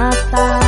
mata